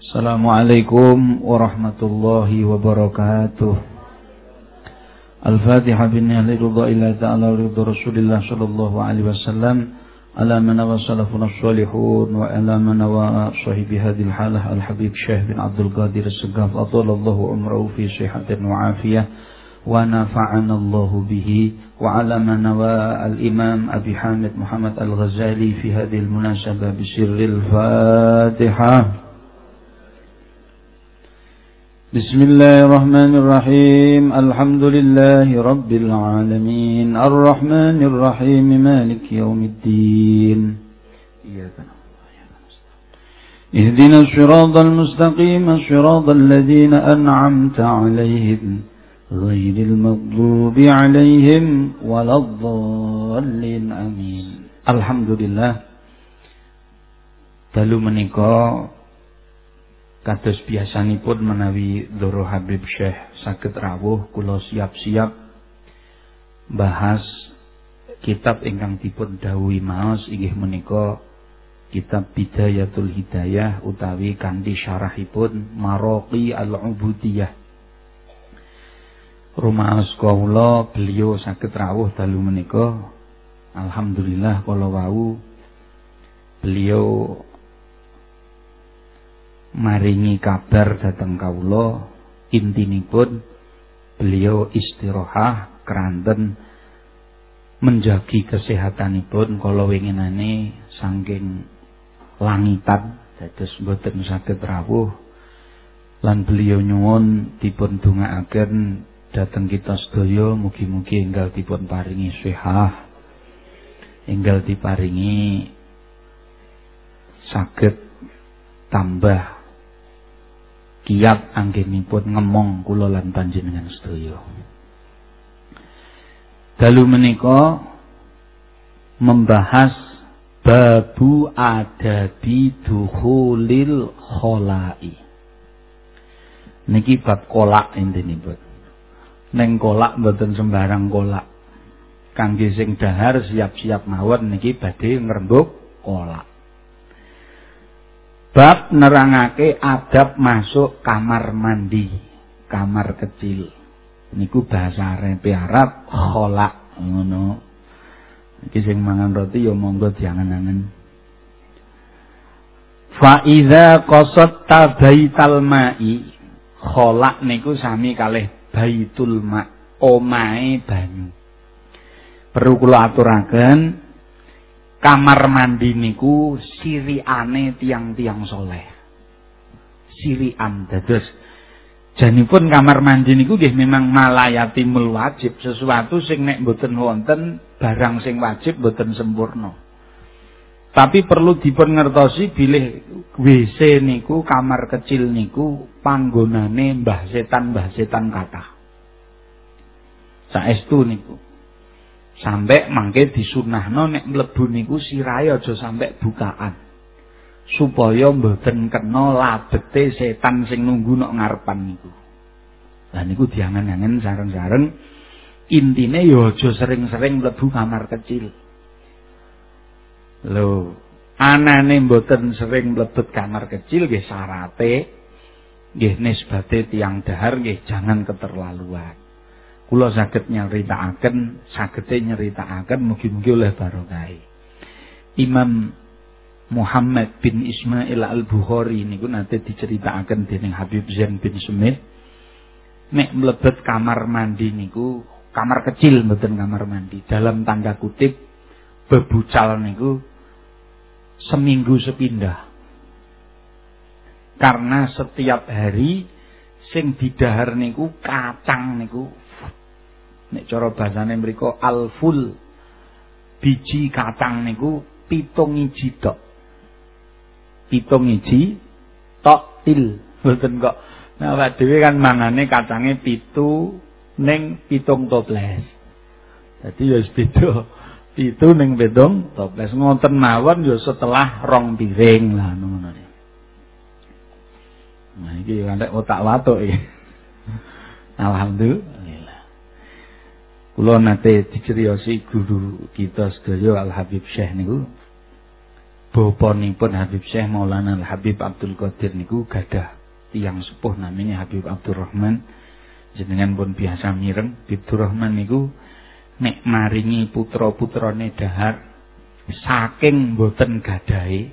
Assalamualaikum warahmatullahi wabarakatuh. Al-Fatihah bin Nihli Ridha ila ta'ala Ridha Rasulullah sallallahu alaihi wasallam Ala mana wa salafuna salihun Wa ala mana wa sahibi hadil halah Al-Habib Syekh bin Abdul Qadir As-Segaf Atulallahu umrahu fi sihatin wa afiyah Wa nafa'ana Allahu bihi Wa ala mana wa al-imam Abi Hamid Muhammad Al-Ghazali Fi hadil munasabah bisirril Fatihah بسم الله الرحمن الرحيم. الحمد لله رب العالمين. الرحمن الرحيم. مالك يوم الدين. اهدنا الصراط المستقيم. صراط الذين أنعمت عليهم. غير المغضوب عليهم ولا الضالين. آمين. الحمد لله. Dalu menikah Kados biasanipun menawi Doro Habib Syekh saged rawuh kula siap-siap bahas kitab ingkang dipun dawuhi maos inggih menika kitab Bidayatul Hidayah utawi kanthi syarahipun Maraqi Al-Ubudiyah. Rumaos kawula beliau saged rawuh dalu menika alhamdulillah kala wau beliau maringi kabar datang kawula. Intinipun beliau istirahat keranten menjagi kesehatanipun kala winginane saking langitan dados mboten saged rawuh. Lan beliau nyuwun dipun dongaaken dhateng kita sedaya mugi-mugi enggal dipun paringi sehat enggal diparingi saged tambah kiat anggenipun ngemong kula lan panjenengan sedaya. Dalu menika membahas babu adabi dukhulil kholai. Niki bab kolak intinipun. Neng kolak mboten sembarang kolak. Kangge sing dahar siap-siap mawon niki badhe ngrembug kolak. Bab nerangake adab masuk kamar mandi, kamar kecil. Niku bahasa arepe Arab kholak ngono. Iki sing mangan roti ya monggo diangen-angen. Fa idza qasatta baital ma'i kholak niku sami kalih baitul ma omahe banyu. Perlu kula aturaken kamar mandi niku siriane tiang-tiang soleh. Sirian dados janipun kamar mandi niku nggih memang malayatimul wajib, sesuatu sing nek mboten wonten barang sing wajib mboten sempurna. Tapi perlu dipun ngertosi bilih WC niku kamar kecil niku panggonane mbah setan mbah setan kathah. Saestu niku. Sampai mangke disunahno nek mlebu niku sirahe aja sampai bukaan. Supaya mboten kena labete setan sing nunggu nok ngarepan niku. Lah niku diangen-angen sareng-sareng intine ya aja sering-sering mlebu kamar kecil. Lho, anane mboten sering mlebet kamar kecil nggih syarate nggih nisbate tiang dahar nggih jangan keterlaluan. Kula saged nyeritakaken sagete nyeritakaken mugi-mugi oleh barokah. Imam Muhammad bin Ismail Al-Bukhari niku nate diceritakaken dening Habib Zain bin Sumit. Nek mlebet kamar mandi niku kamar kecil mboten kamar mandi dalam tanda kutip bebucal niku seminggu sepindah. Karena setiap hari sing didahar niku kacang niku nek cara basane mriku alful. Biji kacang niku pitung iji tok. Pitung iji tok til. Mboten kok. Awak dhewe kan mangane kacange pitu ning pitung toples. Dadi ya wis beda. Pitu ning pitung toples. Ngoten mawon ya setelah rong piring lah ngono nah iki kan otak watuk iki. Alhamdulillah Kula nate diceriosi guru kita sedaya Al Habib Syekh niku. bapanipun Habib Syekh Maulana Habib Abdul Qadir niku gadah tiang sepuh namanya Habib Abdurrahman jenengan pun biasa mireng. Abdurrahman niku nek maringi putra-putrane dahar saking boten gadahe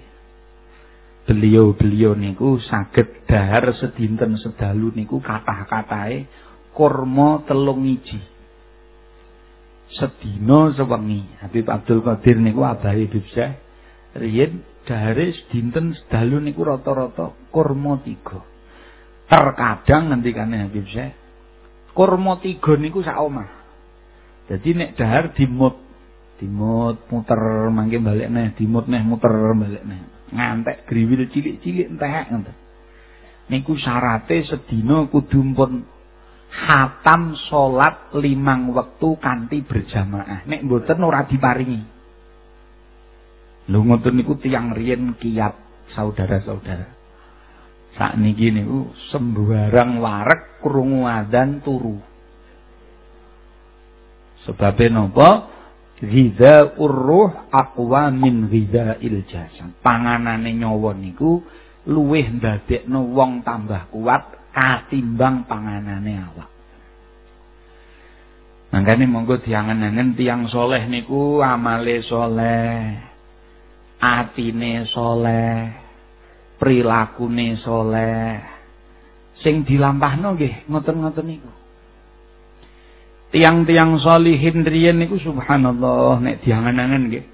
beliau-beliau niku saged dahar sedinten sedalu niku kathah-katahe kurma telung iji sedina sewengi Habib Abdul Qadir niku abahe Habib Syekh riyen dahare dinten sedalu niku rata-rata kurma tiga. Terkadang ngendikane Habib Syekh, kurma tiga niku sak omah. Dadi nek dahar dimut, dimut muter mangke balik neh, dimut neh muter balik neh. Ngantek griwil cilik-cilik entek ngoten. Niku syarate sedina kudu hatam salat limang wektu kanthi berjamaah. Nek mboten ora diparingi. Lho ngoten niku tiyang riyen kiat saudara-saudara. Sakniki niku sembarang warek krungu adzan turu. Sebabe napa? Ghidza urruh aqwa min ghidza'il jasad. Panganane nyawa niku luwih ndadekno wong tambah kuat katimbang panganane awak. Mangkane monggo diangen-angen tiyang soleh niku amale soleh atine soleh, prilakune soleh, sing dilampahno nggih ngoten-ngoten niku. Tiang-tiang solihin riyen niku subhanallah nek diangen-angen nggih.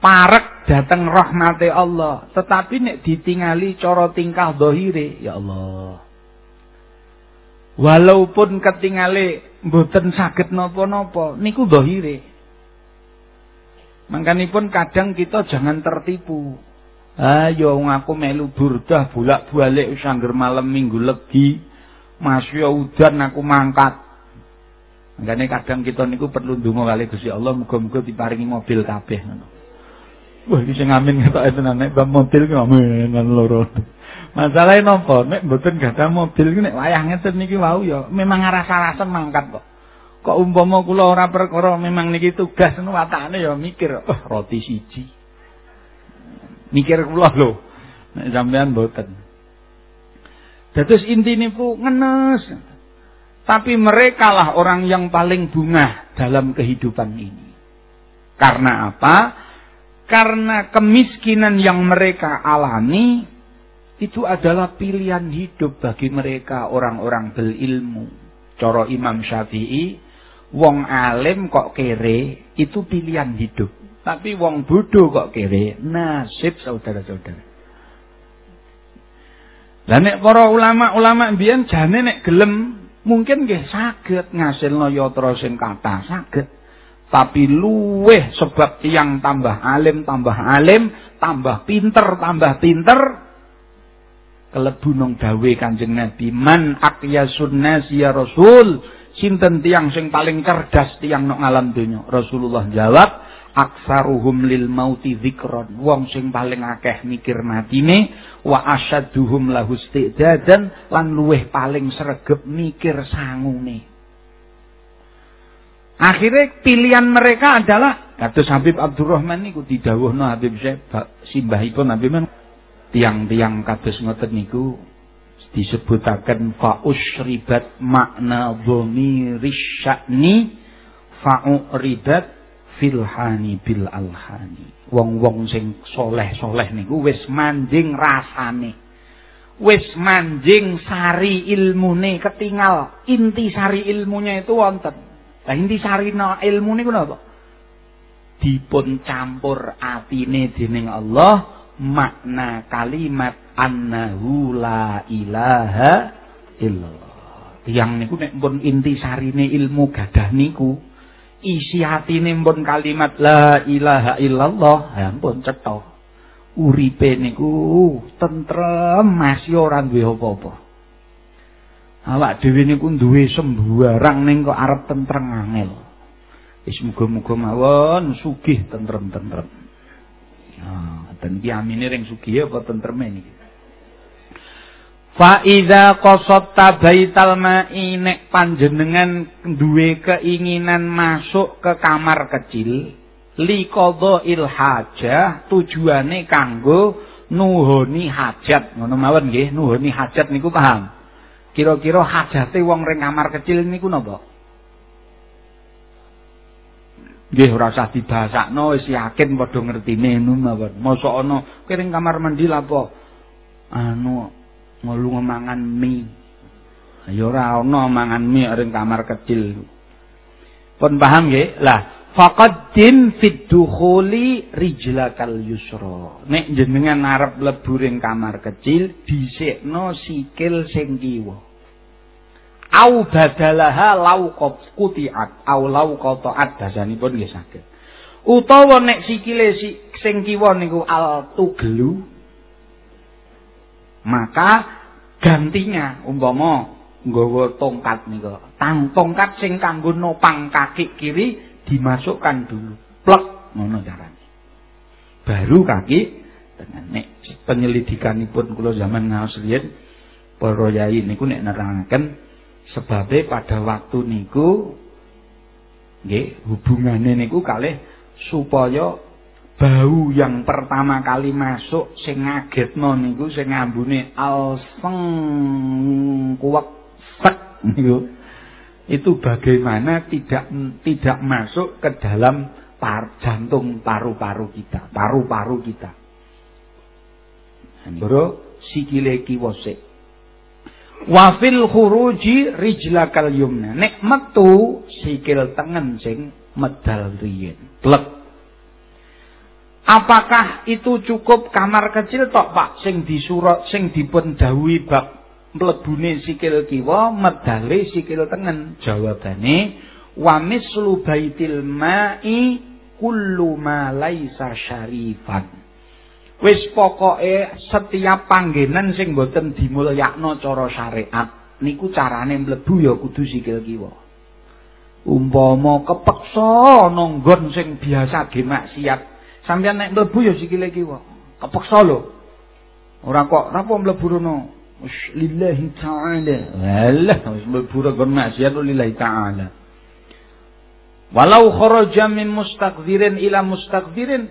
Parek dateng rahmate Allah, tetapi nek ditingali cara tingkah dohire, ya Allah. Walaupun ketingale mboten saged napa-napa, niku dohire. Mangkanipun kadang kita jangan tertipu. Ayo aku melu burdah bolak-balik sangger malam minggu legi. Masya udan aku mangkat. Mangkane kadang kita niku perlu ndonga kali Gusti Allah muga-muga diparingi mobil kabeh ngono. Wah iki sing amin ketok tenan nek bab mobil ki amin loro. Masalahe napa? Nek mboten gadah mobil ki nek wayah ngeten niki wau ya memang rasa-rasa mangkat kok. Kok umpama kula ora perkara memang niki tugas ngono watakane ya mikir, oh roti siji. Mikir kula lho. Nek sampean mboten. Dados intine pu ngenes. Tapi mereka lah orang yang paling bunga dalam kehidupan ini. Karena apa? Karena kemiskinan yang mereka alami itu adalah pilihan hidup bagi mereka orang-orang berilmu. Coro Imam Syafi'i wong alim kok kere itu pilihan hidup. Tapi wong bodoh kok kere nasib saudara-saudara. Lah nek para ulama-ulama mbiyen jane nek gelem mungkin nggih saged ngasilno yatra sing kathah saged. Tapi luweh sebab tiang tambah alim, tambah alim, tambah pinter, tambah pinter. Kelebu nang dawe Kanjeng Nabi, man aqyasun nas ya Rasul sinten tiang sing paling cerdas tiang nok ngalam donya? Rasulullah jawab aksaruhum lil mauti dzikron. Wong sing paling akeh mikir matine wa asyadduhum lahu istidadan lan luweh paling sregep mikir sangune akhirnya pilihan mereka adalah kados Habib Abdurrahman niku didhawuhno Habib Syekh simbahipun Habib tiang-tiang kados ngoten niku disebutaken ribat makna dhamiris sya'ni fa'uridat filhani bil alhani. Wong-wong sing soleh-soleh niku wis manjing rasane. Wis manjing sari ilmune ketinggal inti sari ilmunya itu wonten lah inti ilmu niku napa dipun campur atine dening Allah makna kalimat annahu la ilaha illallah. Tiang niku nek pun inti sarine ilmu gadah niku isi hatine pun kalimat la ilaha illallah, ya ampun cetha. Uripe niku tentrem masih ora duwe apa-apa. Awak dhewe niku duwe sembarang ning kok arep tentrem angel. Wis muga-muga mawon sugih tentrem-tentrem. Nah, dan ki amine ring sugih apa tentreme niki. Fa idza qasatta baital ma'i nek panjenengan duwe keinginan masuk ke kamar kecil liqadha'il hajah tujuane kanggo nuhoni hajat ngono mawon nggih nuhoni hajat niku paham kira-kira hajate wong ring kamar kecil niku napa? Nggih ora usah dibasakno wis yakin padha ngertine mawon. Mosok ana kiring kamar mandi lapo anu ngelu mangan mie. Ya ora ana mangan mie ring kamar kecil. Pun paham nggih? Lah Faqaddim fid dukhuli rijlakal yusra. Nek jenengan arep ring kamar kecil, dhisikno sikil sing kiwa. Au badalaha lau qutiat, au lau qataat dasanipun nggih saged. Utawa nek sikile sing kiwa niku al tugelu, maka gantinya umpama nggawa tongkat niku. Tang tongkat sing kanggo nopang kaki kiri dimasukkan dulu plek ngono carane baru kaki dengan nek penyelidikanipun kula zaman ngaos riyen para yai niku nek nerangaken sebabe pada waktu niku nggih hubungane niku kalih supaya bau yang pertama kali masuk sing ngagetno niku sing ngambune alseng kuwek sek niku itu bagaimana tidak tidak masuk ke dalam par, jantung paru-paru kita, paru-paru kita. Bro, sikile kiwa sik. Wa fil khuruji rijlakal yumna. Nek metu sikil tengen sing medal riyen. Plek. Apakah itu cukup kamar kecil tok Pak sing disurat sing dipun dawuhi bab mlebune sikil kiwa medale sikil tengen jawabane wa mislu baitil ma'i kullu ma laisa syarifan wis pokoke setiap panggenan sing boten dimulyakno cara syariat niku carane mlebu ya kudu sikil kiwa. Umpama kepeksa nonggon sing biasa ge maksiat sampeyan nek mlebu ya sikile kiwa. Kepeksa lho. Ora kok napa mlebu rono? Lillahi ta'ala. Alah pura kon maksiat lillahi ta'ala. Walau kharaja min mustaqdirin ila mustaqdirin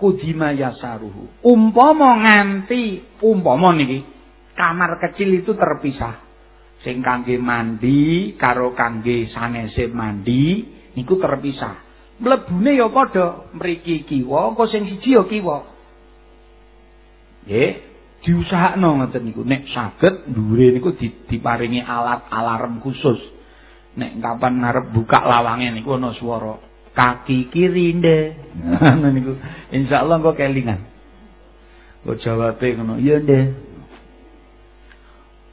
kudima yasaruhu umpama nganti umpama niki kamar kecil itu terpisah. Sing kangge mandi karo kangge sanese mandi niku terpisah. Mlebune ya padha mriki kiwa engko sing siji ya kiwa. Nggih. Diusahakno ngoten niku nek saged dhuwure niku diparingi alat alarm khusus. Nek kapan ngarep buka lawange niku ana swara kaki kiri nde? Ngono niku. Insyaallah kok kelingan. Kok jawabe ngono iya nde.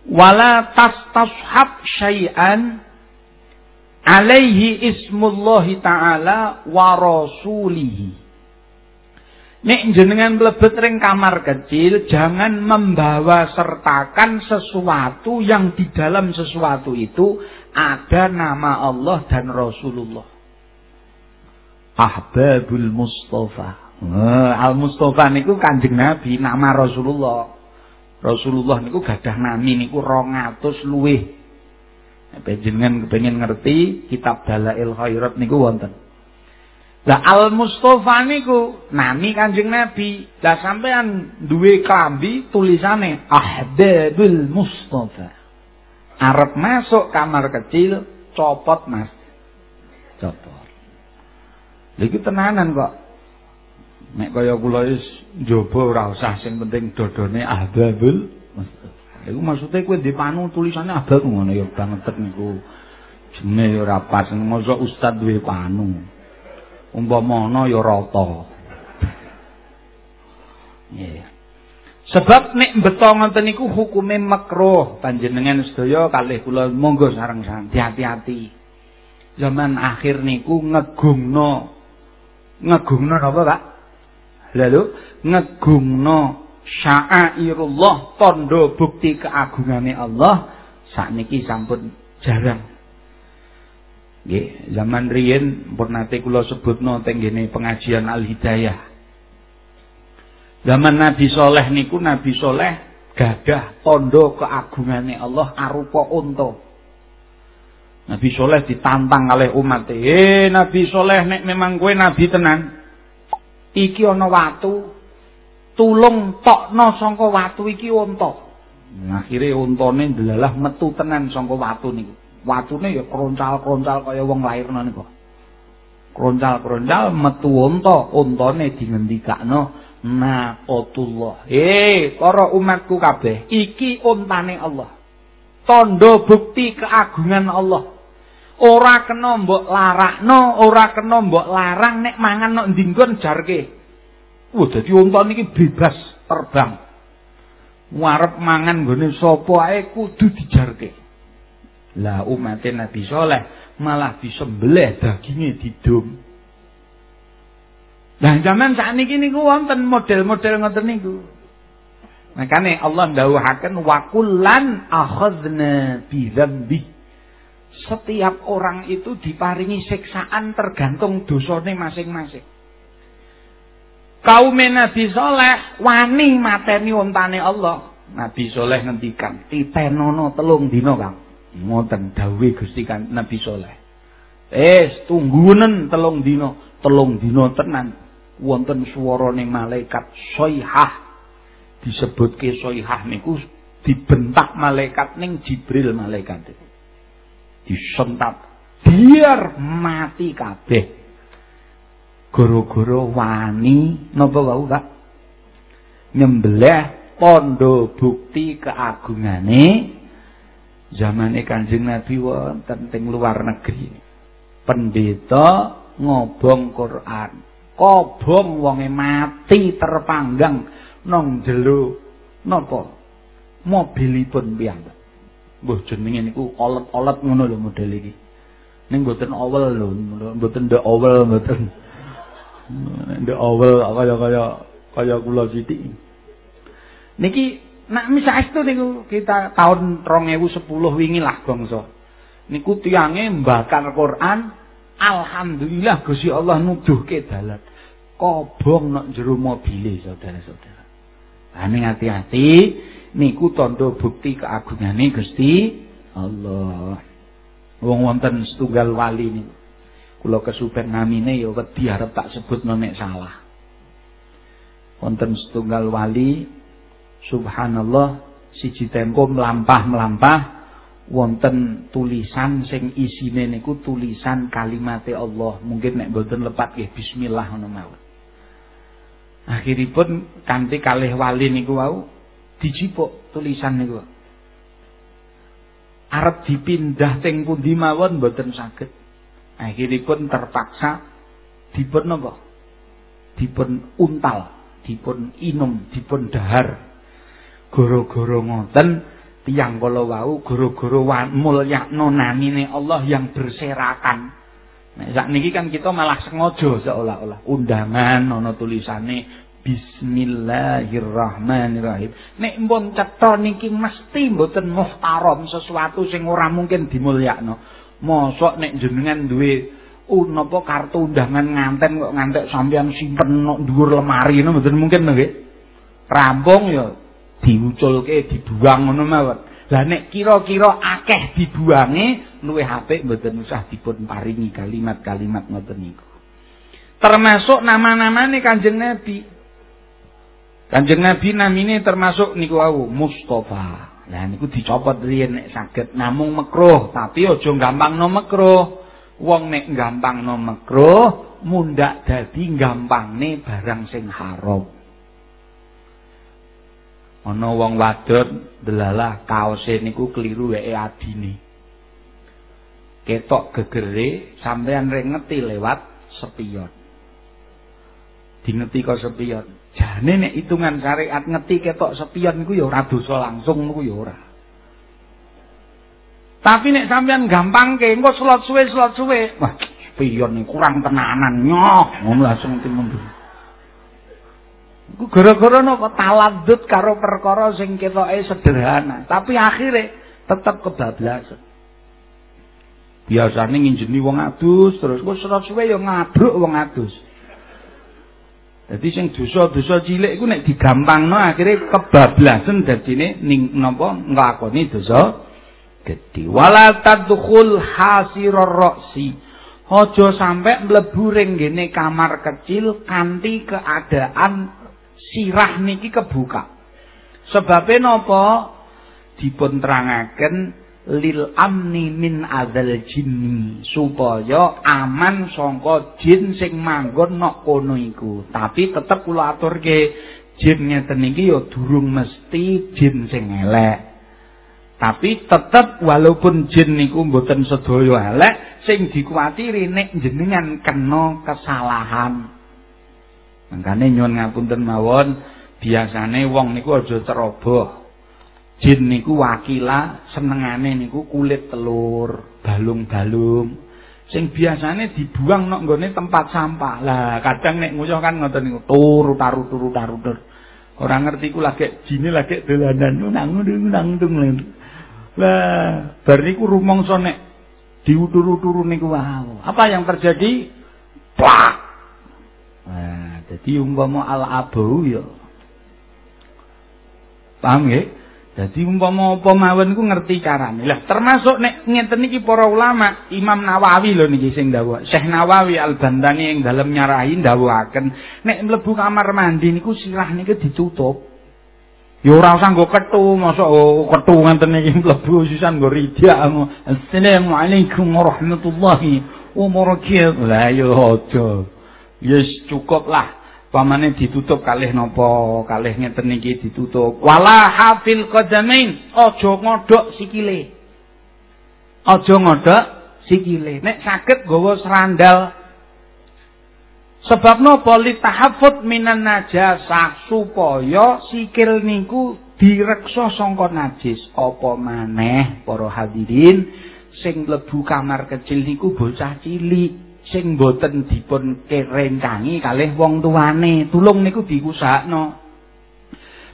Wala tastashab syai'an alaihi ismullahi ta'ala wa rasulihi. Nek jenengan mlebet ring kamar kecil, jangan membawa sertakan sesuatu yang di dalam sesuatu itu ada nama Allah dan Rasulullah. Ahbabul Mustafa. Eh, Al Mustafa niku Kanjeng Nabi, nama Rasulullah. Rasulullah niku gadah nami niku 200 luwih. Nek jenengan kepengin ngerti kitab Dalail Khairat niku wonten. Lah Al Mustofa niku nami Kanjeng Nabi. Lah sampean duwe klambi tulisane Ahbabul Mustofa. Arep masuk kamar kecil copot Mas. Copot. Iki tenanan kok. Nek kaya kula wis njaba ora usah sing penting dodone Mustofa. Iku maksude kowe dipanu tulisane Ahbab ngono ya banget niku. Jenenge ora pas mosok ustaz duwe panu. umpama ana ya rata. Nggih. Sebab nek beto ngoten niku hukume makruh panjenengan sedaya kalih kula monggo sareng-sareng hati-hati. Zaman akhir niku ngegungno ngegungno apa, Pak? Lalu ngegungno sya'airullah tondo bukti keagungane Allah sakniki sampun jarang Nggih, zaman riyin pun nate kula sebutno teng pengajian Al Hidayah. Zaman Nabi Soleh niku Nabi Soleh gadah tondo keagungane Allah arupa unta. Nabi Soleh ditantang oleh umat. Eh Nabi Soleh nek memang kowe nabi tenan, iki ana watu tulung tokno saka watu iki unta. Akhire untane ndelalah metu tenan saka watu niku. Watune ya kroncal-kroncal kaya wong lairna niku. Kroncal-kroncal metu unta untane dingendikakno naqatullah. Eh para umatku kabeh iki untane Allah. Tondo bukti keagungan Allah ora kena mbok larakno ora kena mbok larang nek mangan nok ndinggon jarke wah dadi unta niki bebas terbang warep mangan nggone sapa ae kudu dijarke lah umat Nabi Saleh malah disembelih daginge didum Lah zaman sakniki niku wonten model-model ngoten niku. Makane Allah ndawuhaken wa kullan akhadna bi dzambi. Setiap orang itu diparingi siksaan tergantung dosane masing-masing. Kaum Nabi Saleh wani mateni ontane Allah. Nabi Saleh ngendikan, "Titenono telung dina, Kang." Ngoten dawuhe Gusti Nabi Saleh. Eh, tunggunen telung dina, telung dina tenan. Wonten swarane malaikat soihah disebutke soihah niku dibentak malaikat ning Jibril malaikat itu. Disentak biar mati kabeh. Goro-goro wani napa wau Pak? Nyembelih pondo bukti keagungane zamane Kanjeng Nabi wonten teng luar negeri. Pendeta ngobong Quran. Kobong wonge mati terpanggang nang jero napa mobilipun piyambak mbuh jenenge niku olet-olet ngono lho model iki. Ning mboten awel lho mboten ndek awel mboten. Ndek awel kaya-kaya kaya kula sithik. Niki nak misaestu niku kita tahun 2010 wingi lah bangsa. Niku tiange mbakar Quran alhamdulillah Gusti Allah nuduhke dalan kobong nak jero mobile saudara-saudara. Ane hati-hati niku tondo bukti keagungane Gusti Allah. Wong wonten setunggal wali niku. Kula kesupen namine ya wedi arep tak sebut nek salah. Wonten setunggal wali subhanallah siji tempo melampah-melampah wonten tulisan sing isine niku tulisan kalimate Allah. Mungkin nek mboten lepat nggih bismillah ngono mawon. Akhiripun kanthi kalih wali niku wau dijipuk tulisan niku. Arep dipindah teng pundi mawon mboten saged. Akhiripun terpaksa dipun napa? Dipun untal, dipun inum, dipun dahar. Goro-goro ngoten tiang kala wau goro-goro mulyakno namine Allah yang berserakan. Nek sakniki kan kita malah sengaja seolah-olah undangan ana tulisane Bismillahirrahmanirrahim. Nek mbon cetha niki mesti mboten muhtaram sesuatu sing ora mungkin dimulyakno. Mosok nek jenengan duwe napa kartu undangan nganten kok ngantek sampean simpen nang dhuwur lemari ngono mboten mungkin nggih. Rampung ya diuculke dibuang ngono mawon. Lah nek kira-kira akeh dibuange luwih apik mboten usah dipun paringi kalimat-kalimat ngoten niku. Termasuk nama-namane Kanjeng Nabi. Kanjeng Nabi namine termasuk niku wau Mustafa. Lah niku dicopot riyen nek saged namung makruh, tapi aja gampangno makruh. Wong nek gampangno makruh, mundak dadi gampangne barang sing haram. ana wong wadon delalah kaose niku kliru weke adine ketok gegere sampean reng ngeti lewat sepion dingeti kok sepion. Jane nek hitungan syariat ngeti ketok sepion niku ya ora dosa langsung niku ya ora. Tapi nek sampean gampang ke engko slot suwe slot suwe wah spion niku kurang tenanan nyoh. Ngono langsung timun gara-gara napa? Taladut karo perkara sing ketoke sederhana, tapi akhirnya tetap kebablasan. Biasane nginjeni wong adus terus kok serot suwe ya ngabruk wong adus. Dadi sing dosa-dosa cilik iku nek digampangno akhirnya kebablasan dadine ning napa nglakoni dosa gedhe. Wala tadkhul hasirar ra'si. Aja sampai mlebu ring kamar kecil kanthi keadaan sirah niki kebuka. Sebabe napa? Dipun terangaken lil amni min adzal jinni supaya aman sangka jin sing manggon nok kono iku. Tapi tetep kula aturke jin ngeten iki ya durung mesti jin sing elek. Tapi tetep walaupun jin niku mboten sedaya elek, sing dikuatiri nek jenengan kena kesalahan. Mangkane nyuwun ngapunten mawon, biasane wong niku aja ceroboh. Jin niku wakila senengane niku kulit telur, balung-balung. Sing biasane dibuang nok nggone tempat sampah. Lah kadang nek nguyuh kan ngoten niku turu taru turu taru tur. Ora ngerti ku lagi jine lagi dolanan nang nang nang Lah, bar niku rumangsa nek diutur-uturu niku wow. Apa yang terjadi? Plak. Nah, dadi umpama al-abu ya. Paham nggih? Dadi umpama apa mawon ku ngerti carane. Lah termasuk nek ngeten iki para ulama, Imam Nawawi lho niki sing dawuh. Syekh Nawawi Al-Bandani ing dalem nyarahi dawuhaken, nek mlebu kamar mandi niku sirah niku ditutup. Ya ora usah nggo kethu, mosok oh, kethu ngenten iki mlebu sisan nggo ridak. Assalamualaikum warahmatullahi wabarakatuh. Lah ya aja. Yes cukup lah. Pamane ditutup kalih napa, kalih ngeten iki ditutup. Wala hafil qadamain, aja ngodhok sikile. Aja ngodhok sikile. Nek saged nggawa serandal Sebab napa litahaffut minan najasah supaya sikil niku direksa sangka najis. Apa maneh para hadirin sing mlebu kamar kecil niku bocah cilik sing boten dipun kerencangi kalih wong tuane. Tulung niku diusahakno.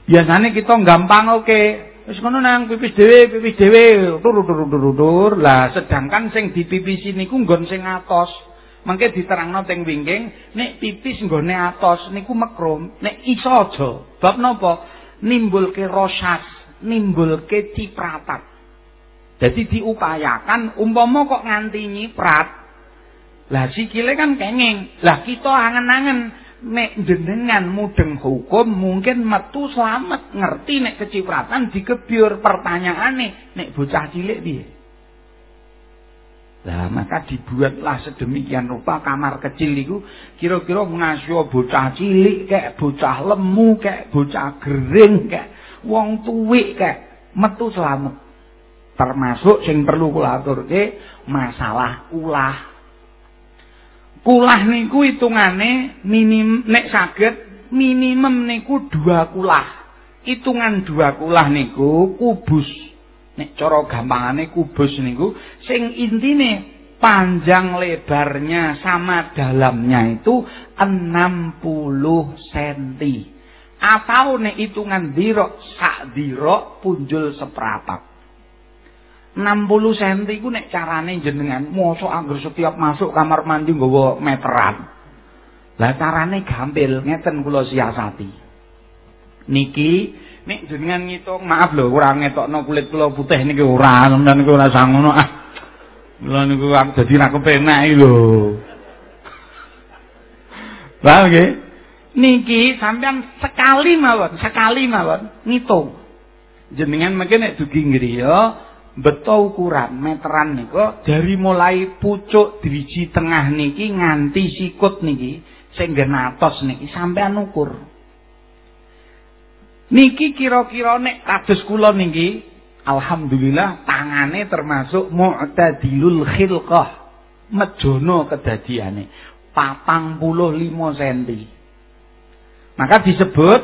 Biasane kita gampang oke. Wis ngono nang pipis dhewe, pipis dhewe, turu-turu-turu. Lah sedangkan sing dipipisi niku nggon sing atos. Mangke diterangno teng wingking, nek pipis nggone atos niku mekrum, nek iso aja. Bab napa? Nimbulke rosas, nimbulke cipratan. Jadi diupayakan umpama kok nganti nyiprat. Lah sikile kan kenging. Lah kita angen-angen nek jenengan mudeng hukum mungkin metu selamat ngerti nek kecipratan dikebyur pertanyaane nek bocah cilik piye? Lah maka dibuatlah sedemikian rupa kamar kecil itu kira-kira ngasih bocah cilik kayak bocah lemu kayak bocah gering kayak wong tuwik kayak metu selamat termasuk sing perlu kula aturke masalah ulah kulah niku hitungane minim nek saged minimum niku dua kulah hitungan dua kulah niku kubus Nek cara gampangane kubus niku sing intine panjang lebarnya sama dalamnya itu 60 cm. Atau nek hitungan dirok sak dirok punjul seprapat. 60 cm iku nek carane jenengan mosok anggar setiap masuk kamar mandi nggawa meteran. Lah carane gampil ngeten kula siasati. Niki Nek jenengan ngitung, maaf lho ora ngetokno kulit kula putih niki ora, sampeyan niku ora sang ngono. Ah. Kula niku dadi ra kepenak iki lho. Paham nggih? Niki sampean sekali mawon, sekali mawon ngitung. Jenengan mungkin nek dugi ngriya beto ukuran meteran niku dari mulai pucuk driji tengah niki nganti sikut niki sing genatos niki sampean ukur. Niki kira-kira nek kados kula niki alhamdulillah tangane termasuk mu'tadilul khilqah. Mejono kedadiane 45 cm. Maka disebut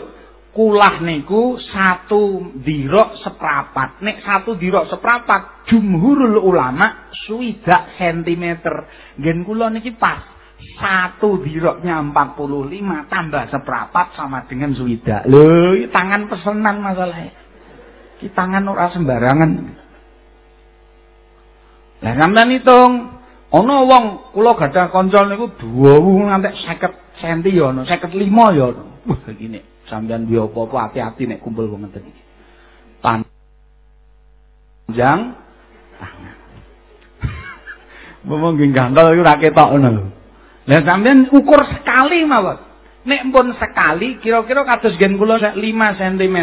kulah niku satu dirok seprapat. Nek satu dirok seprapat jumhurul ulama swidak sentimeter. Gen kula niki pas satu diroknya 45 tambah seprapat sama dengan suwida. Loh, tangan pesenan masalahnya. Ki tangan ora sembarangan. Lah sampean hitung, ana wong kula gadah kanca niku dawu ngantek 50 cm ya ana, 55 ya ana. Wah, iki sampean duwe apa-apa hati-hati nek kumpul wong ngeten iki. Panjang tangan. Momong nggih gantol iku ora ketokno lho. Lah sampean ukur sekali mawon. Nek pun sekali kira-kira kados gen kula 5 cm.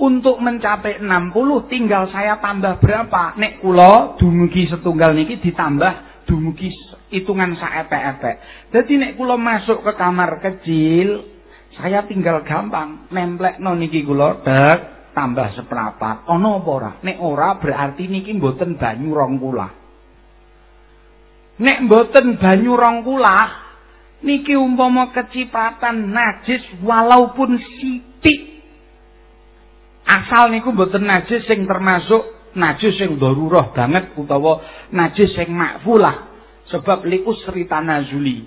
Untuk mencapai 60 tinggal saya tambah berapa? Nek kula dumugi setunggal niki ditambah dumugi hitungan saepek-epek. Dadi nek kula masuk ke kamar kecil, saya tinggal gampang nemplekno niki kula dek tambah seprapat. Ana apa ora? Nek ora berarti niki mboten banyu rong kula. Nek mboten banyu rong kula, niki umpama kecipratan najis walaupun sithik asal niku mboten najis sing termasuk najis sing darurah banget utawa najis sing makfulah sebab liku sri tanazuli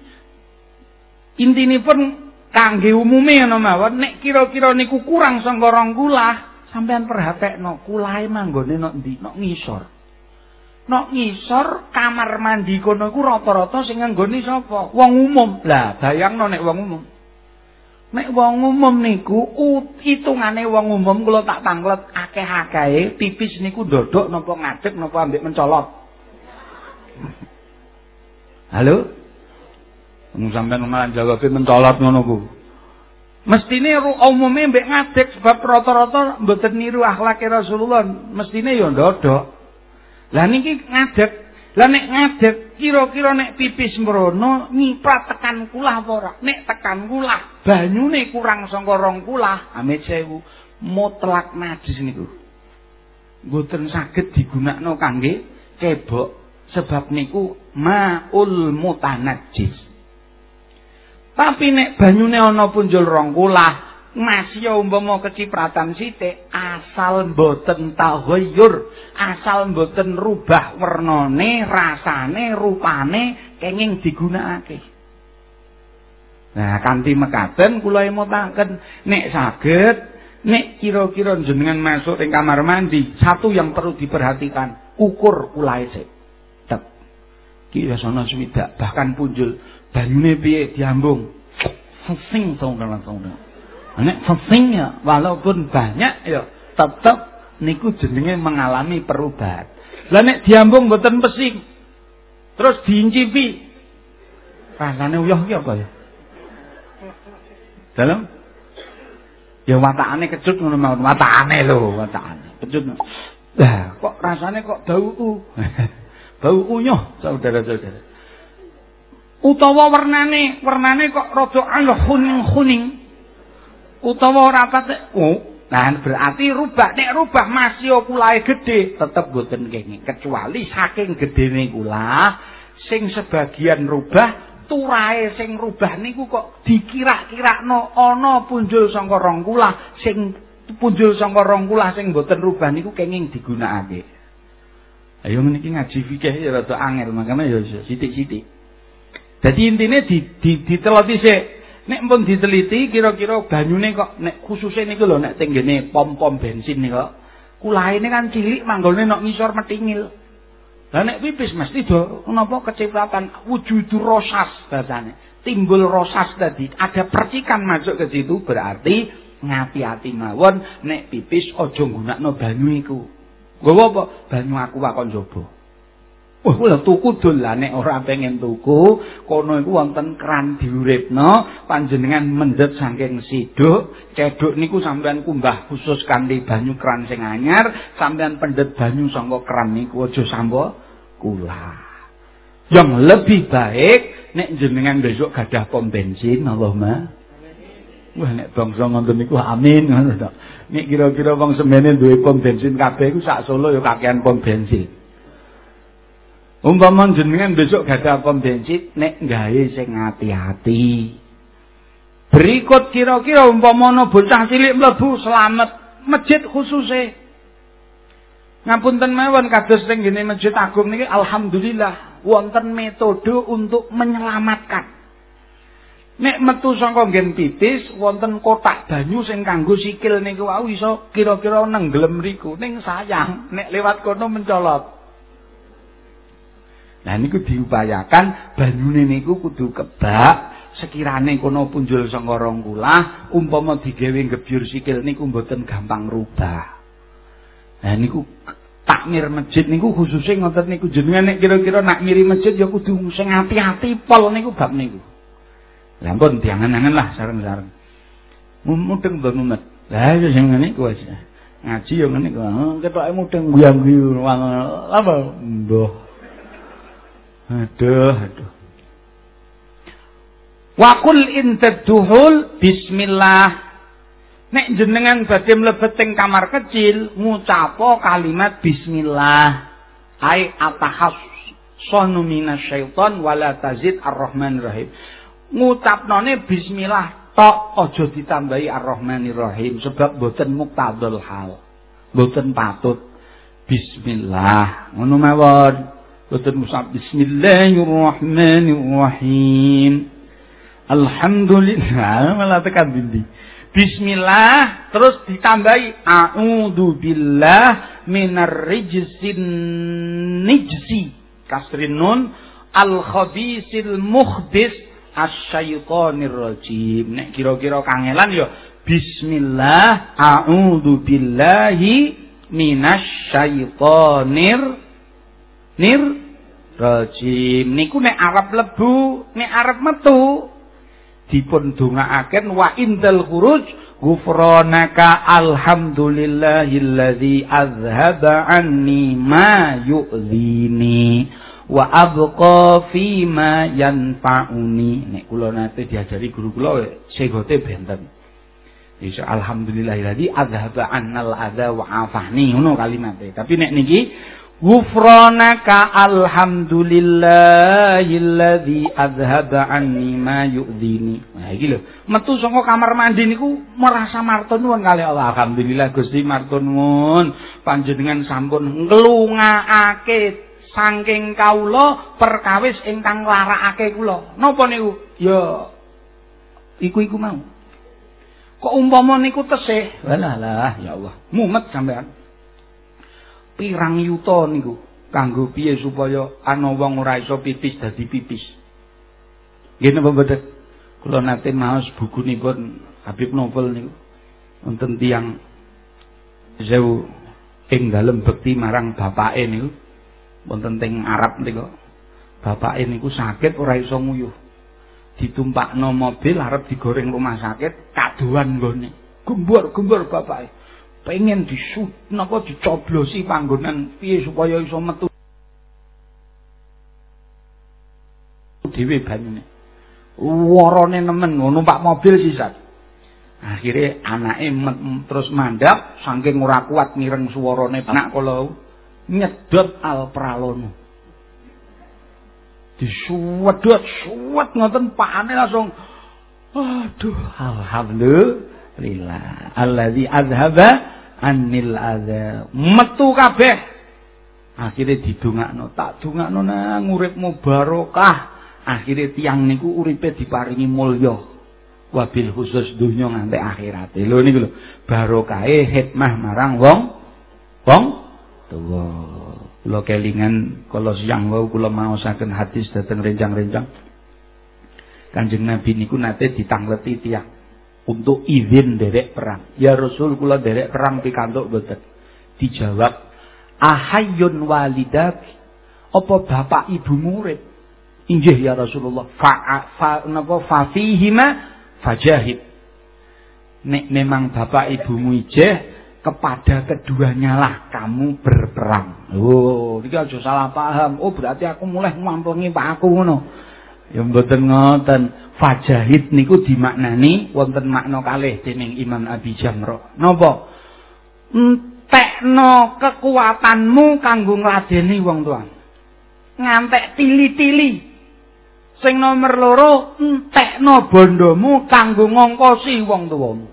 intinipun kangge umume ngono mawon nek kira-kira niku kurang sangka rong kulah sampean perhatekno kulahe manggone nok ndi nok ngisor Nok ngisor kamar mandi kono iku rata-rata sing nganggoni sapa? Wong umum. Lah, bayangno nek wong umum. Nek wong umum niku hitungane wong umum kula tak tanglet akeh-akehe pipis niku ndodok napa ngadeg napa ambek mencolot. Halo? Wong sampean malah jawab mencolot ngono ku. Mestine umume mbek ngadeg sebab rata-rata mboten niru akhlak Rasulullah. Mestine ya ndodok. Lah niki ngadeg. Lah nek ngadeg kira-kira nek pipis mrono nyiprat tekan kulah apa? Nek tekan kulah, banyune kurang saka rong kulah, amit sewu mutlak najis niku. Mboten saged digunakno kangge kebok sebab niku maul mutanajis. Tapi nek banyune ana punjul rong kulah, masih umpama kecipratan sithik asal mboten taghayyur asal mboten rubah wernane rasane rupane kenging digunakake. Nah kanthi mekaten kula emutaken nek saged nek kira-kira jenengan masuk ing kamar mandi satu yang perlu diperhatikan ukur kulae sik. Tep kira sono swidak bahkan punjul banyune piye diambung sing to langsung Nek sesing ya walaupun banyak ya tetap niku jenenge mengalami perubahan. Lah nek diambung mboten pesing. Terus diincipi. Rasane uyah ki apa ya? Dalam Ya watakane kecut ngono mawon, watakane lho, watakane. Kecut. Lah, kok rasane kok bau bau unyuh, saudara-saudara. Utawa warnane, warnane kok rada anu kuning-kuning. utawa ora patek oh nah berarti rubah nek rubah masih kulae gede tetep boten kenging. Kecuali saking gedene kula sing sebagian rubah turae sing rubah niku kok dikira-kirakno ana punjul saka rong kula sing punjul saka rong kula sing boten rubah niku kenging digunakake. Ayo meniki ngaji fikih ya rada angel makane ya sithik-sithik dadi intine di, di diteloti sik Nek pun diteliti kira-kira banyune kok nek khususe niku lho nek tenggene pom-pom bensin niku kulaine kan cilik manggone nek ngisor metingil. Lah nek pipis mesti do napa kecipratan wujudur rosas bahasane. Timbul rosas tadi, ada percikan masuk ke situ berarti ngati-ati mawon nek pipis aja nggunakno banyu iku. Nggawa apa? Banyu aku wakon jaba. Wah, kula tuku dolane ora pengen tuku, kono iku wonten kran diuripno, panjenengan mendhet saking siduk, cedhuk niku sampean kumbah khusus kanthi banyu kran sing anyar, sampean pendet banyu saka kran niku aja sambo kula. Yang lebih baik nek jenengan besok gadah pom bensin, Allahumma Wah nek bangsa ngoten niku amin ngono. Nek kira-kira wong semene duwe pom bensin kabeh iku sak Solo ya kakean pom bensin. Umpama jenengan besok gadah pom bensin nek gawe sing hati-hati. Berikut kira-kira umpama ana bocah cilik mlebu selamat masjid khususe. Ngapunten mawon kados teng ngene Masjid Agung niki alhamdulillah wonten metode untuk menyelamatkan. Nek metu saka nggen pipis wonten kotak banyu sing kanggo sikil niku wau iso kira-kira nenggelem mriku. Ning sayang nek lewat kono mencolot. Nah niku diupayakan banyune niku kudu kebak sekirane kono punjul saka rong kula umpama digawe gebyur sikil niku mboten gampang rubah. Nah niku takmir masjid niku khususnya ngoten niku jenengan nek kira-kira nak miri masjid ya kudu sing ati-ati pol niku bab niku. Lah ampun diangen-angen lah sareng-sareng. Mudeng mumet. Lah ya sing ngene iku aja. Ngaji ya ngene iku. Ketoke mudeng guyang-guyu apa? Mbah. Aduh, aduh. Wakul intadduhul bismillah Nek jenengan badhe mlebet ing kamar kecil, ngucapo kalimat bismillah. Ai atahas sonu minasyaiton wala tazid ar-rahmanir rahim. Ngucapnone bismillah tok aja ditambahi ar-rahmanir rahim sebab boten muktadul hal. Boten patut bismillah. Ngono mawon. Boten musab bismillahirrahmanirrahim. Alhamdulillah malah tekan dindi. Bismillah terus ditambahi a'udzu billah minar rijsin nijsi kasrin nun al khabisil muhdis asyaitonir rajim nek kira-kira kangelan ya bismillah a'udzu billahi minasyaitonir nir rajim niku nek Arab lebu nek Arab metu dipun dongaaken wa indal khuruj ghufranaka alhamdulillahilladzi azhaba anni ma yu'dhini wa abqa fi ma yanfa'uni. Nek kula nate diajari guru kula segote benten. Insya alhamdulillahilladzi azhaba annal adza wa afahni ngono kalimate tapi nek niki Ghufranaka alhamdulillahilladzi azhaba anni ma yu'dhini. Nah iki lho, metu saka kamar mandi niku merasa martun nuwun kali Allah. Alhamdulillah Gusti martun nuwun. Panjenengan sampun nglungaake saking kawula perkawis ingkang larakake kula. Napa niku? Ya iku-iku mau. Kok umpama niku tesih? Walah ya Allah. Mumet sampean. Pirang yuta niku kanggo piye supaya ana wong ora iso pipis dadi pipis. Nggih napa mboten? Kula nate maos bukunipun Habib Novel niku wonten tiyang sewu ing dalem bekti marang bapake niku wonten teng Arab niku. Bapake niku sakit ora iso nguyuh. Ditumpakno mobil arep digoreng rumah sakit kaduan nggone. Gembur-gembur bapake. Pengen disut napa dicoblosi panggonan? Piye supaya iso metu? Dhewe banyune. Warane nemen numpak mobil sisat akhirnya anake terus mandap saking ora kuat mireng suarane anak kala nyedot al pralono. Disuwedot suwet ngoten pakane langsung aduh alhamdulillah allazi azhaba anil adza. Metu kabeh. Akhire didongakno. Tak dongakno nang uripmu barokah. Akhire tiang niku uripe diparingi mulya. Wabil khusus dunya nganti akhirat lho niku lho. Barokahe hikmah marang wong wong tuwa. Kula kelingan kala siang wau kula maosaken hadis dhateng renjang-renjang Kanjeng Nabi niku nate ditangleti tiang untuk izin derek perang. Ya Rasul kula derek perang pikantuk boten. Dijawab, "Ahayyun walidak?" Apa bapak ibu murid? Injih ya Rasulullah. Fa, fa napa fa fihima fajahid. Nek memang bapak ibumu ijeh, kepada keduanya lah kamu berperang. Oh, ini aja salah paham. Oh, berarti aku mulai mampengi pak aku ngono. Ya mboten ngoten. Fajahid niku dimaknani wonten makna kalih dening Imam Abi Jamrah. Napa? Entekno kekuatanmu kanggo ngladeni wong tuan. Ngantek tili-tili. Sing nomor loro entekno bondomu kanggo ngongkosi wong tuamu.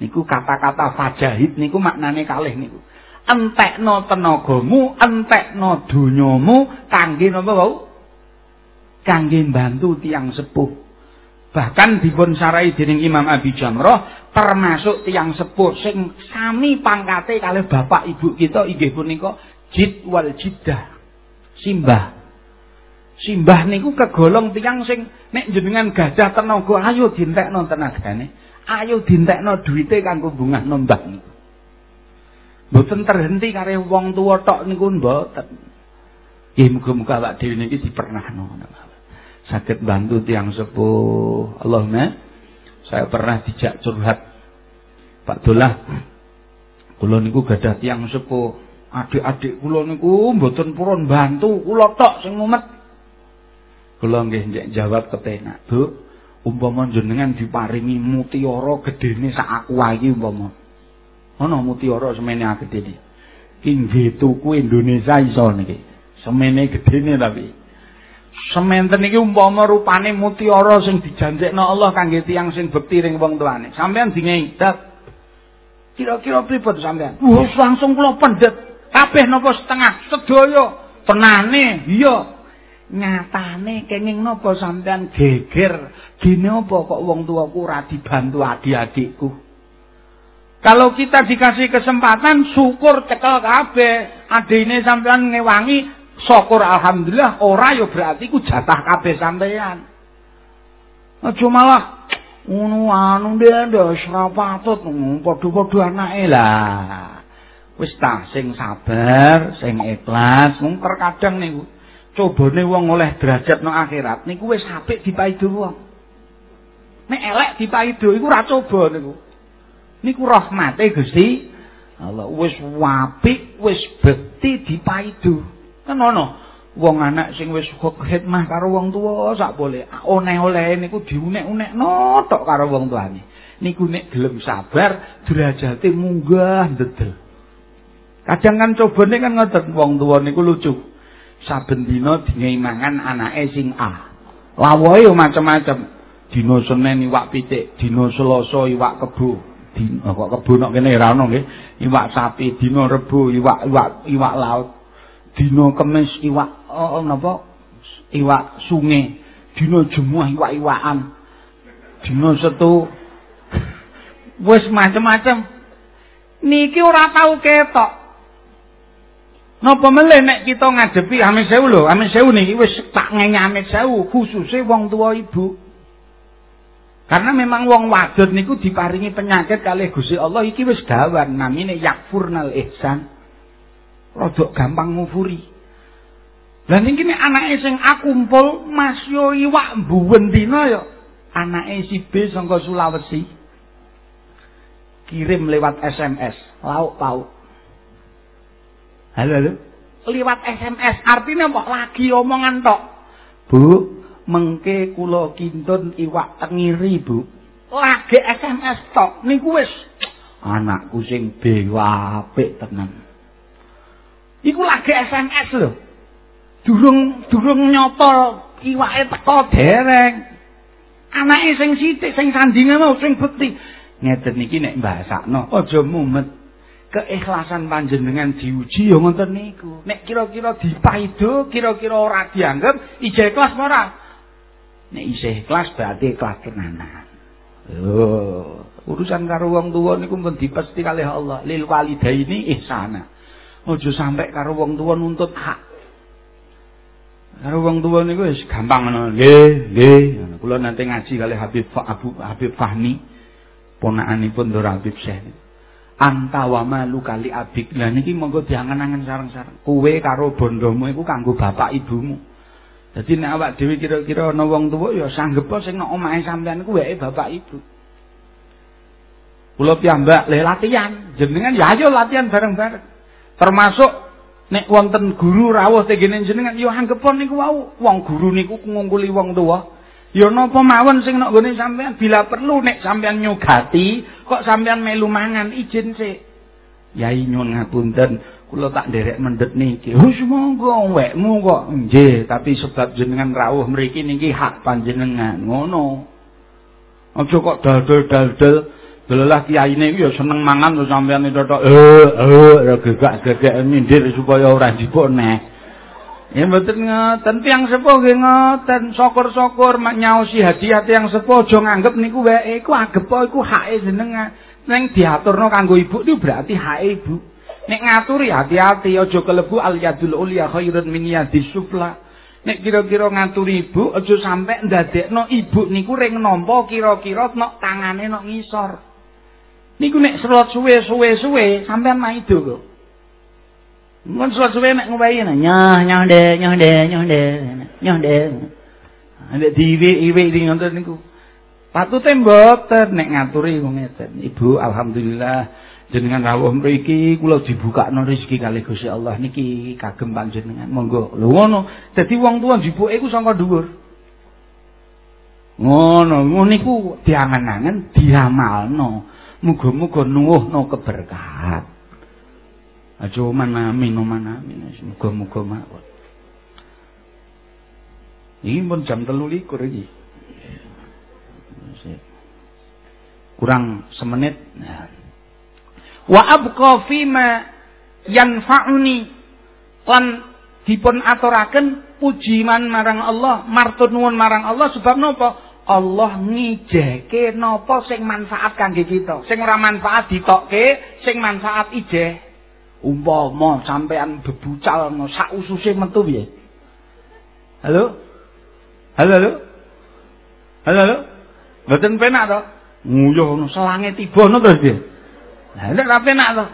Niku kata-kata fajahid niku maknane kalih niku. Entekno tenagamu, entekno donyamu kangge napa wau? Kangge bantu tiang sepuh. Bahkan dipun sarai dening Imam Abi Jamrah termasuk tiang sepuh sing sami pangkate kalih bapak ibu kita inggih punika jid wal jiddah. Simbah. Simbah niku kegolong tiang sing nek jenengan gajah tenaga ayo dintekno tenagane. Ayo dintekno duwite kanggo bungah nombah niku. Mboten terhenti kare wong tuwa tok niku mboten. Nggih muga-muga awak dhewe niki dipernahno Saged bantu tiang sepuh. Allahumma saya pernah dijak curhat Pak Dolah. Kula niku gadah tiang sepuh. Adik-adik kula niku mboten purun bantu, kula tok sing mumet. Kula nggih jawab kepenak, Bu. Umpama jenengan diparingi mutiara gedene sak aku iki umpama. ana mutiara semene gedene iki nggih tuku Indonesia iso niki semene gedene tapi sementen iki umpama rupane mutiara sing dijanjekno Allah kangge tiyang sing bekti ring wong tuane. Sampean dingai dat kira-kira pripun sampean wah langsung kula pendet kabeh napa setengah? Sedaya. Tenane iya. Nyatane kenging napa sampean geger? Gene apa kok wong tuaku ora dibantu adik-adikku? Kalau kita dikasih kesempatan syukur cekel kabeh. Adine sampean ngewangi syukur alhamdulillah ora ya berarti ku jatah kabeh sampean. Aja malah ngono anu ndek wis ora patut padha-padha anake lah. Wis ta sing sabar, sing ikhlas, mung terkadang niku cobane wong oleh derajat nang akhirat niku wis apik dipaido wong. Nek elek dipaido iku ora coba niku. niku rahmate Gusti Allah wis apik wis bekti dipaidu kan ana wong anak sing wis khidmah karo wong tuwa sak boleh. Oleh-oleh niku diunek-unekno tok karo wong tuane. Niku nek gelem sabar derajate munggah ndedel. Kadang kan cobane kan ngoten wong tuwa niku lucu. Saben dina dingai mangan anake sing A. Lawohe macam-macam dina Senin iwak pitik dina Selasa iwak kebo. Dina kok kebon kok kene ora ono nggih. Iwak sapi dina rebo iwak iwak iwak laut dina kemis iwak oh, napa? Iwak sungai. Dina jemuah iwak-iwakan. Dina setu. Wis macam-macam niki ora tau ketok. Napa meleh nek kita ngadepi amin sewu lho? Amin sewu niki wis tak ngenyame sewu khususe wong tua ibu. Karena memang wong wadon niku diparingi penyakit kalih Gusti Allah iki wis gawan namine yakfurnal ihsan. Rodok gampang ngufuri. Lah niki nek anake sing akumpul Mas yo iwak mbuwen dina yo anake si B saka Sulawesi. Kirim lewat SMS, lauk pauk. Halo halo. Lewat SMS artinya kok lagi omongan tok. Bu, mengke kula kintun iwak tengiri Bu. Lagi SMS tok niku wis anakku sing dewa apik tenan. Iku lagi SMS lho. Durung durung nyotol iwake teko dereng. Anake sing sithik sing sandingan mau sing bekti. Ngeten iki nek mbasakno aja mumet. Keikhlasan panjenengan diuji ya ngoten niku. Nek kira-kira dipaido, kira-kira ora dianggep, ijek kelas ora. Nek isih ikhlas berarti ikhlas tenanan. Oh, urusan karo wong tuwa niku pun dipesti kalih Allah. Lil walidaini ihsana. Aja sampai karo wong tuwa nuntut hak. Karo wong tuwa niku wis gampang ngono. Nggih, nggih. Kula nanti ngaji kalih Habib Abu Habib Fahmi ponakanipun Nur Habib Syekh. Anta wa malu kali abik. Lah niki monggo diangen-angen sareng-sareng. Kowe karo bondomu iku kanggo bapak ibumu. Dadi nek awak dhewe kira-kira ana wong tuwa ya sanggep sing nang omahe sampean ku wae bapak ibu. Kula piyambak le latihan, jenengan ya ayo latihan bareng-bareng. Termasuk nek wonten guru rawuh tengene jenengan ya anggepon niku wau wong guru niku ngungkuli wong tuwa. Ya napa mawon sing nek gone sampean bila perlu nek sampean nyugati kok sampean melu mangan izin sik. Yai nyuwun ngapunten, kula tak nderek mendhet niki. Wis monggo wekmu kok. Nggih, tapi sebab jenengan rawuh mriki niki hak panjenengan. Ngono. Aja kok dal-dal Delalah kiyaine iki ya seneng mangan terus sampeyan totok eh eh gegak-gegek mindir supaya ora jipuk neh. Ya mboten ngoten tiyang sepuh nggih ngoten syukur-syukur nyaosi hadiah tiyang sepuh aja nganggep niku wae iku agep iku hake jenengan. Neng diaturno kanggo ibu itu berarti hake ibu. Nek ngaturi hati-hati aja kelebu al yadul ulya khairun min yadis sufla. Nek kira-kira ngaturi ibu aja sampe ndadekno ibu niku ring nampa kira-kira nok tangane nok ngisor. Niku nek selot suwe-suwe suwe sampean maido kok. Mun selot suwe nek ngowahi nyah nyah de nyah de nyah de nyah de. Nek diiwi-iwi ngoten niku. Patute mboten nek ngaturi wong ngeten. Ibu alhamdulillah jenengan rawuh mriki kula dibukakno rezeki kali Gusti Allah niki kagem panjenengan. Monggo. Lho ngono. Dadi wong tuwa jibuke iku saka dhuwur. Ngono, ngono niku diangen-angen diamalno. Muga-muga nuwuhno keberkahan. Aja mana amin. Muga-muga mawon. Ini pun jam telu likur iki. Kurang semenit. Wa abqa fima yanfa'uni lan dipun aturaken pujiman marang Allah, martur nuwun marang Allah sebab napa? Allah ngijeke napa sing manfaat kangge kita. Sing ora manfaat ditokke, sing manfaat ijeh. Umpama sampean bebucal sak ususe metu piye? Halo? Halo, halo? Halo, halo? Mboten penak to? Nguyuh ngono selange tiba ngono terus piye? Lah nek ra penak to?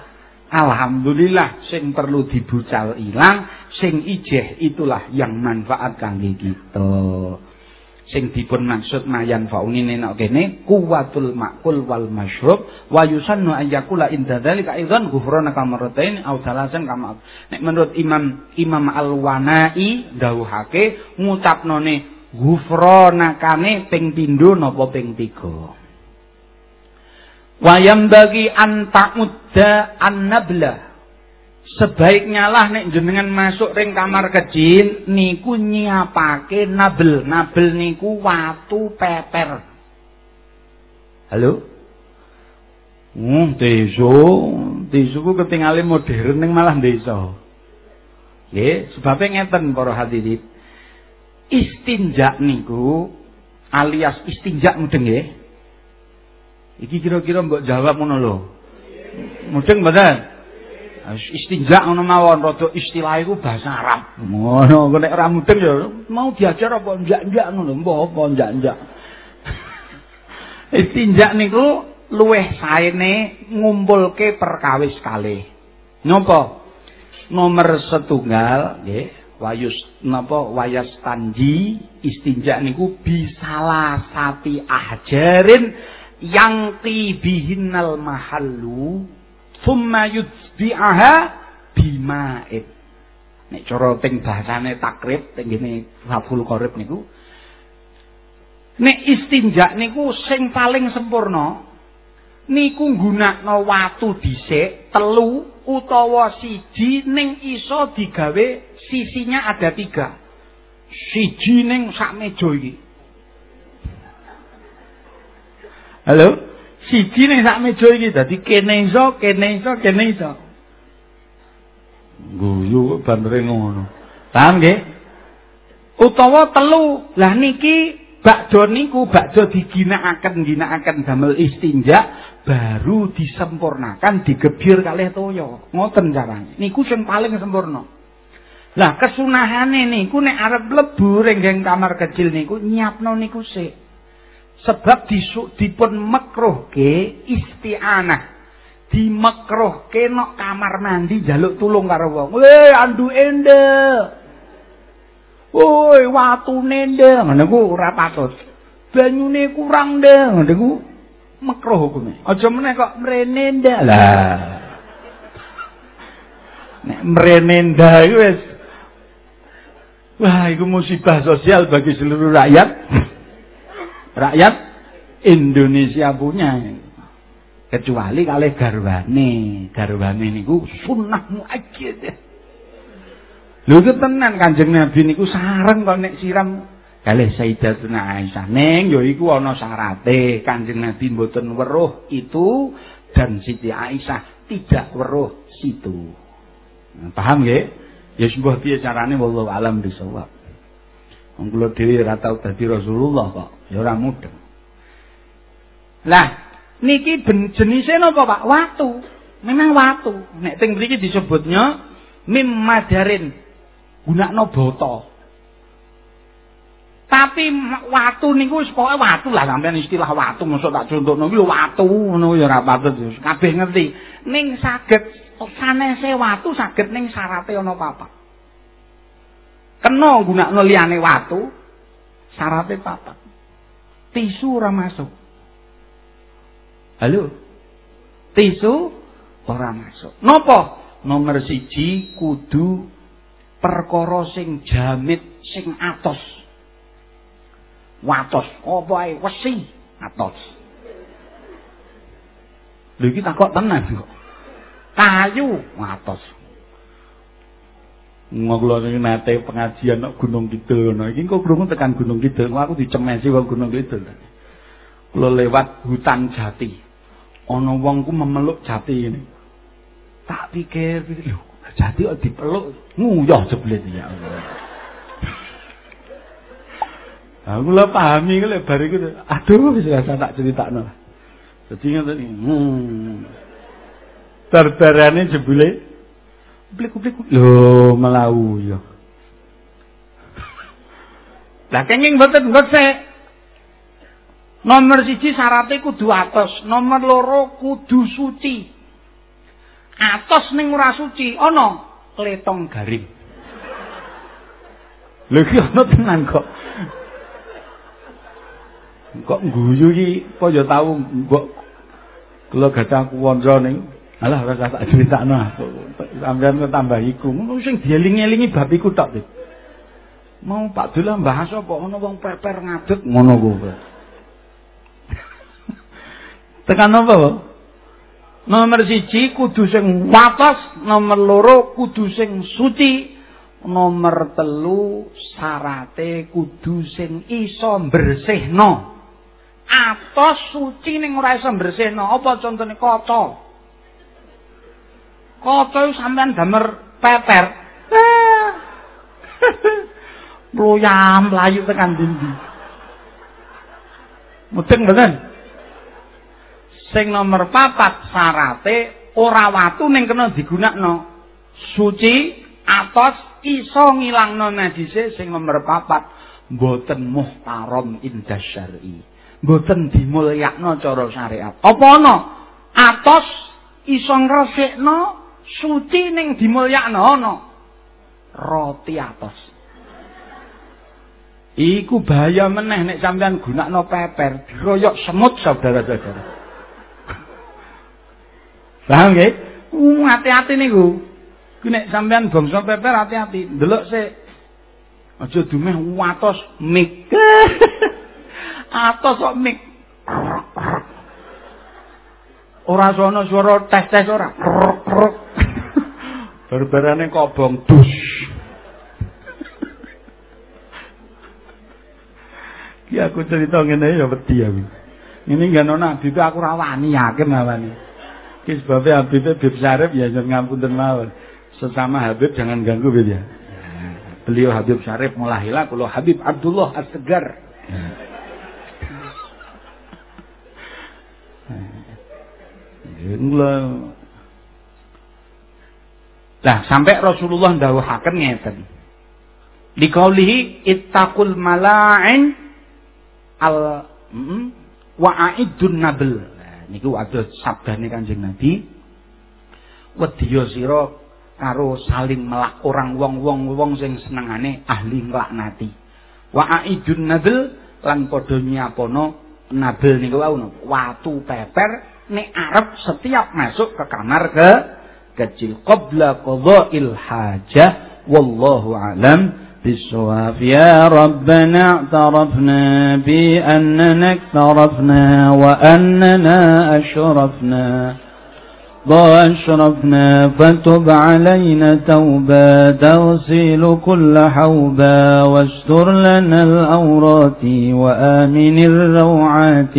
Alhamdulillah sing perlu dibucal ilang, sing ijeh itulah yang manfaat kangge kita. Sing dipun maksud mayan fauni nenek kene kuwatul makul wal masyrub wa yusannu ayyakula inda dzalika aidan ghufrana kamaratain au salasan kama. Nek menurut Imam Imam Al-Wanai dawuhake ngucapnone ghufranakane ping pindho napa ping 3. Wayam bagi antak muda annabla. Sebaiknya lah nek jenengan masuk ring kamar kecil niku nyiapake nabel. Nabel niku watu peper. Halo? Hmm, desa, desa ku ketinggalan modern ning malah desa. Nggih, sebabnya ngeten para hadirin. Istinja niku alias istinja mudeng nggih. Iki kira-kira mbok jawab ngono lho. Mudeng mboten? Istinja ngono mawon rada istilah iku bahasa Arab. Ngono, nek ora mudeng ya mau diajar apa njak-njak ngono, mbok apa njak-njak. Istinja niku luweh saene ngumpulke perkawis kalih. Napa? Nomor setunggal nggih, wayus napa wayas tanji istinja niku bisalah sati ajarin yang tibihinnal mahallu thumma yutbi'aha bima'id nek cara teng bahasane takrib teng ngene Fathul Qorib niku nek istinja niku sing paling sempurna niku nggunakno watu dhisik telu utawa siji ning iso digawe sisinya ada tiga. Siji ning sak meja iki. Halo? Siji ning sak meja iki dadi kene iso, kene iso, kene iso. Guyu bandere ngono. Paham nggih? Utawa telu. Lah niki bakdo niku bakdo diginakaken ginakaken damel istinja baru disempurnakan digebir kalih toya. Ngoten carane. Niku sing paling sempurna. Lah kesunahane niku nek arep mlebu ring kamar kecil niku nyiapno niku sik. Sebab disuk dipun mekruhke isti'anah. Dimekruhke nok kamar mandi jaluk tulung karo wong. Weh andu ende woi watu nende ngono ku ora patut. Banyune kurang de ngono ku mekruh hukume aja meneh kok mrene lah. Nek mrene iku wis. Wah iku musibah sosial bagi seluruh rakyat rakyat Indonesia punya kecuali kali garwane. Garwane niku sunnah muajjid lho itu tenan kanjeng Nabi niku sareng kok nek siram. Kalih Sayyidatuna Aisyah. Ning ya iku ana syarate. Kanjeng Nabi mboten weruh itu dan Siti Aisyah tidak weruh situ. Paham nggih? Ya sebuah piye carane wallahu alam bisawab. Wong kula dhewe ora tau dadi Rasulullah kok ya ora mudeng. Lah, niki ben jenise napa, Pak? Watu. Memang watu. Nek teng mriki disebutnya mim madarin. Gunakno boto. Tapi watu niku wis pokoke watu lah sampean istilah watu mosok tak contohno iki watu ngono ya ora patut kabeh ngerti. Ning saged sanese watu saged ning syarate ana papat. Kena gunakno liyane watu syarate papat. Tisu ora masuk. Halo. Tisu ora masuk. Napa? Nomor siji kudu perkara sing jamit sing atos. watos apa ae wesi atos lho iki takok tenan kok kayu watos ngono iki nate pengajian nang Gunung Kidul ngono iki kok krungu tekan Gunung Kidul aku dicemesi wong Gunung Kidul kula lewat hutan jati ana wong ku memeluk jati ini tak pikir lho jati kok dipeluk nguyah jeblet ya Allah Aku lah pahami ku lebar iku. Aduh wis rasa tak critakno. Dadi ngoten iki. Hmm. Dardarane jebule blik-blik lho melau ya. Lah kenging mboten nggot Nomor siji syaratnya kudu atos, nomor loro kudu suci. Atos ning ora suci, ana kletong garing. Lha iki ana tenan kok. kok guyu iki kaya tau mbok kula gadah kuwonco ning alah ora tak critakno sampeyan kok tambah iku? Ngono sing dieling-elingi bab iku tok mau Pak Dula bahas apa? Ngono wong peper ngadeg ngono kuwi tekan apa nomor siji kudu sing watos. Nomor loro kudu sing suci. Nomor telu syarate kudu sing iso bersihno atos suci ning ora iso mbresehno apa contone kaca kaca sampean damer peper Loyam layu tekan dindi. Mudeng mboten? Sing nomor papat syarate ora watu ning kena digunakno. Suci atos iso ngilangno najise sing nomor papat mboten muhtaram indah syar'i. mboten dimulyakno cara syariat. Apa ana? Atos iso ngresikno suci ning dimulyakno ana. Roti atos. Iku bahaya meneh nek sampean gunakno peper, diroyok semut saudara-saudara. Paham nggih? Uh, hati-hati niku. Ku nek sampean bangsa peper hati-hati. Delok sik. Aja dumeh watos mik. atos kok mik ora sono swara tes-tes ora barbarane kobong dus Ki aku cerita ngene ya wedi aku. Ini gak nona Habib aku ra wani yakin awani. Ki sebab Habib Habib Syarif ya jangan ngapunten mawon. Sesama Habib jangan ganggu ya. Beliau Habib Syarif mulailah kalau Habib Abdullah As-Segar. Lah sampai Rasulullah ndawuhaken ngeten. Liqaulihi ittaqul mala'in al mm, wa'idun nabl. Nah, niku ada sabdane Kanjeng Nabi. Wedya sira karo saling melak orang wong-wong wong sing senengane ahli nglaknati. Wa'idun nabl lan padha nyapono nabel niku wau watu peper nek arep setiap masuk ke kamar ke kecil qabla qada'il hajah wallahu alam بالصواب. يا ربنا اعترفنا بأننا اقترفنا وأننا أشرفنا. وأشرفنا فتب علينا توبة تغسل كل حوبا واستر لنا الأورات وآمن الروعات.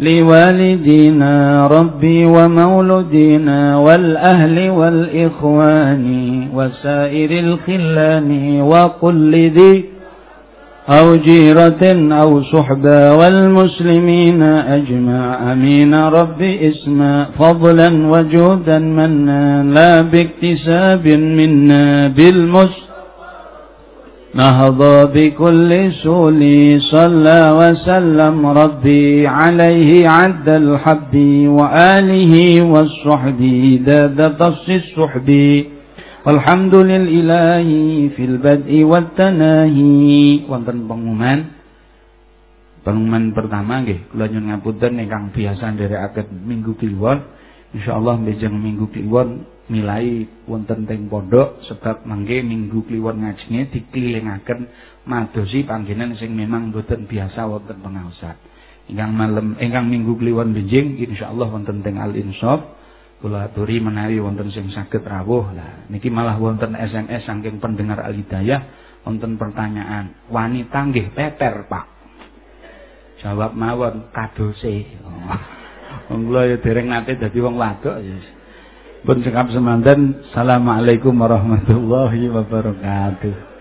لوالدينا ربي ومولدينا والأهل والإخوان وسائر الخلان وقل ذي أو جيرة أو صحبة والمسلمين أجمع. أمين. ربي اسما فضلا وجودا منا. لا باكتساب منا بالمسلمين. نهض بكل سول صلى وسلم ربي عليه عد الحب وآله والصحب داد تص الصحب والحمد لله في البدء والتناهي wonten pengumuman pengumuman pertama nggih kula nyuwun ngapunten ingkang biasa nderekaken minggu kliwon insyaallah mbejeng minggu kliwon milai wonten teng pondok sebab mangke minggu kliwon ngajine dikelilingaken madosi panggenan sing memang boten biasa wonten pengaosan. Ingkang malam ingkang minggu kliwon benjing insyaallah wonten teng Al Insaf kula aturi menawi wonten sing saged rawuh lah. Niki malah wonten SMS saking pendengar Al Hidayah wonten pertanyaan, wanita nggih peter, Pak? Jawab mawon kadose. Wong kula ya dereng nate dadi wong wadok ya. Pun cekap semanten. Assalamualaikum warahmatullahi wabarakatuh.